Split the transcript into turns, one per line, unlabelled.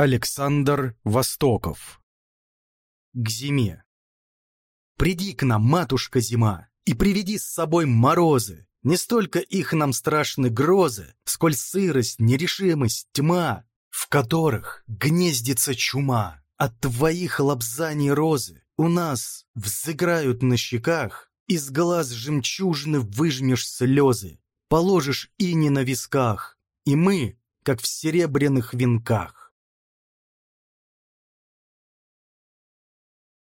Александр Востоков К зиме Приди к нам, матушка зима, и приведи с собой морозы. Не столько их нам страшны грозы, сколь сырость, нерешимость, тьма, в которых гнездится чума. От твоих лобзаний розы у нас взыграют на щеках, из глаз жемчужны выжмешь слезы, положишь ини на висках, и мы, как в серебряных венках.